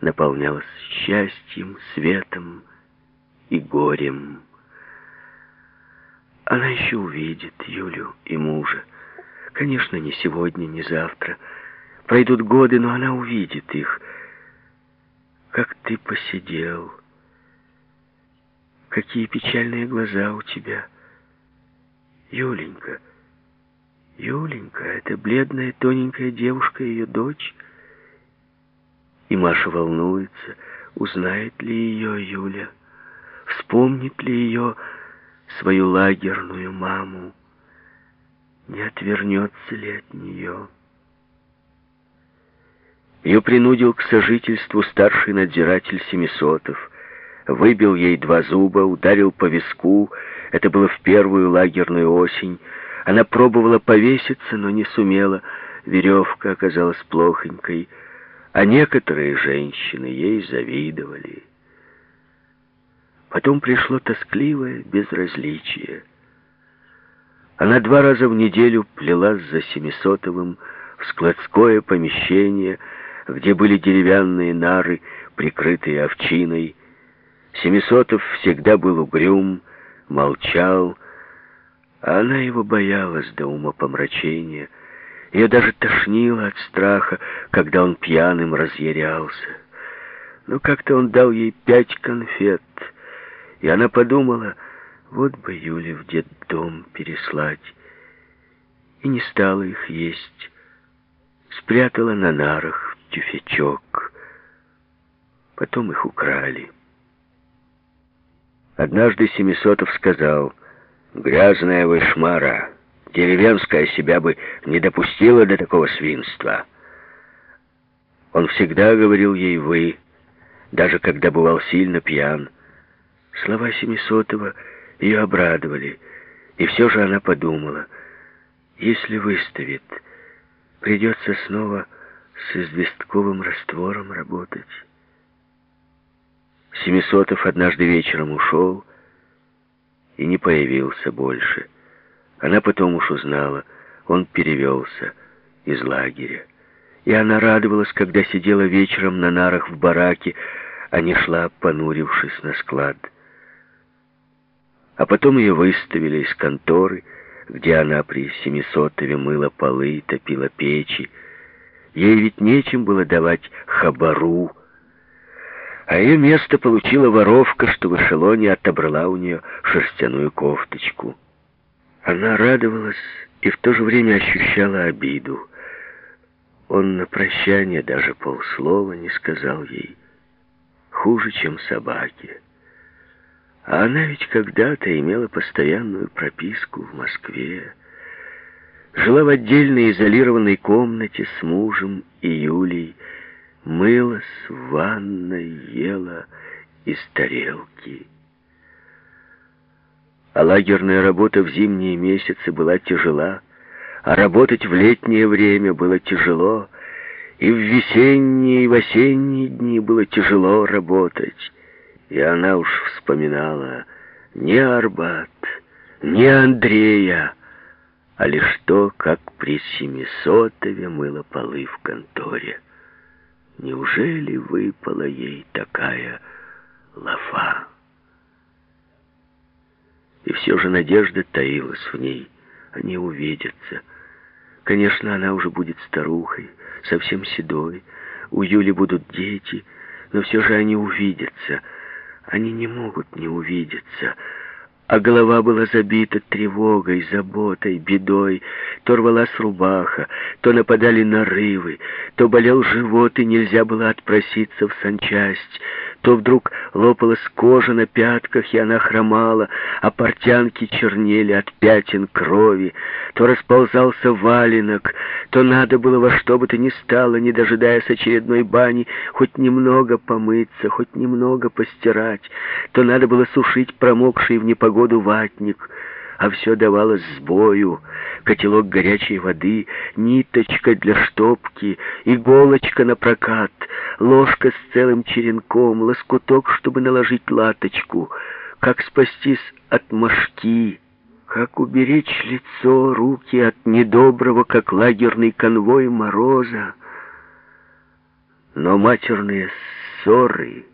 наполнялась счастьем, светом и горем. Она еще увидит Юлю и мужа. Конечно, не сегодня, не завтра. Пройдут годы, но она увидит их. Как ты посидел. Какие печальные глаза у тебя. Юленька. Юленька, это бледная тоненькая девушка, ее дочь. И Маша волнуется, узнает ли ее Юля, вспомнит ли ее свою лагерную маму, не отвернется ли от нее. Ее принудил к сожительству старший надзиратель Семисотов, выбил ей два зуба, ударил по виску, это было в первую лагерную осень, она пробовала повеситься, но не сумела, веревка оказалась плохонькой, а некоторые женщины ей завидовали. Потом пришло тоскливое безразличие. Она два раза в неделю плелась за Семисотовым в складское помещение, где были деревянные нары, прикрытые овчиной. Семисотов всегда был угрюм, молчал, а она его боялась до умопомрачения, ее даже тошнило от страха, когда он пьяным разъярялся. Но как-то он дал ей пять конфет, и она подумала, вот бы Юле в детдом переслать. И не стала их есть. Спрятала на нарах в тюфячок. Потом их украли. Однажды Семисотов сказал, «Грязная вы шмара». Деревенская себя бы не допустила до такого свинства. Он всегда говорил ей «вы», даже когда бывал сильно пьян. Слова Семисотова ее обрадовали, и все же она подумала, если выставит, придется снова с известковым раствором работать. Семисотов однажды вечером ушел и не появился больше. Она потом уж узнала, он перевелся из лагеря. И она радовалась, когда сидела вечером на нарах в бараке, а не шла, понурившись на склад. А потом ее выставили из конторы, где она при Семисотове мыла полы топила печи. Ей ведь нечем было давать хабару, а ее место получила воровка, что в эшелоне отобрала у нее шерстяную кофточку. Она радовалась и в то же время ощущала обиду. Он на прощание даже полслова не сказал ей. Хуже, чем собаке. А она ведь когда-то имела постоянную прописку в Москве. Жила в отдельной изолированной комнате с мужем и Юлей, мылась в ванной, ела из тарелки. А лагерная работа в зимние месяцы была тяжела, а работать в летнее время было тяжело, и в весенние и в осенние дни было тяжело работать. И она уж вспоминала не Арбат, не Андрея, а лишь то, как при Семисотове мыла полы в конторе. Неужели выпала ей такая лафа? И все же надежда таилась в ней. Они увидятся. Конечно, она уже будет старухой, совсем седой. У Юли будут дети, но все же они увидятся. Они не могут не увидеться а голова была забита тревогой, заботой, бедой. То рвалась рубаха, то нападали нарывы, то болел живот, и нельзя было отпроситься в санчасть, то вдруг лопалась кожа на пятках, и она хромала, а портянки чернели от пятен крови, то расползался валенок, то надо было во что бы то ни стало, не дожидаясь очередной бани, хоть немного помыться, хоть немного постирать, то надо было сушить промокший в непогоду ватник — а все давалось сбою. Котелок горячей воды, ниточка для штопки, иголочка на прокат, ложка с целым черенком, лоскуток, чтобы наложить латочку. Как спастись от мошки, как уберечь лицо, руки от недоброго, как лагерный конвой мороза. Но матерные ссоры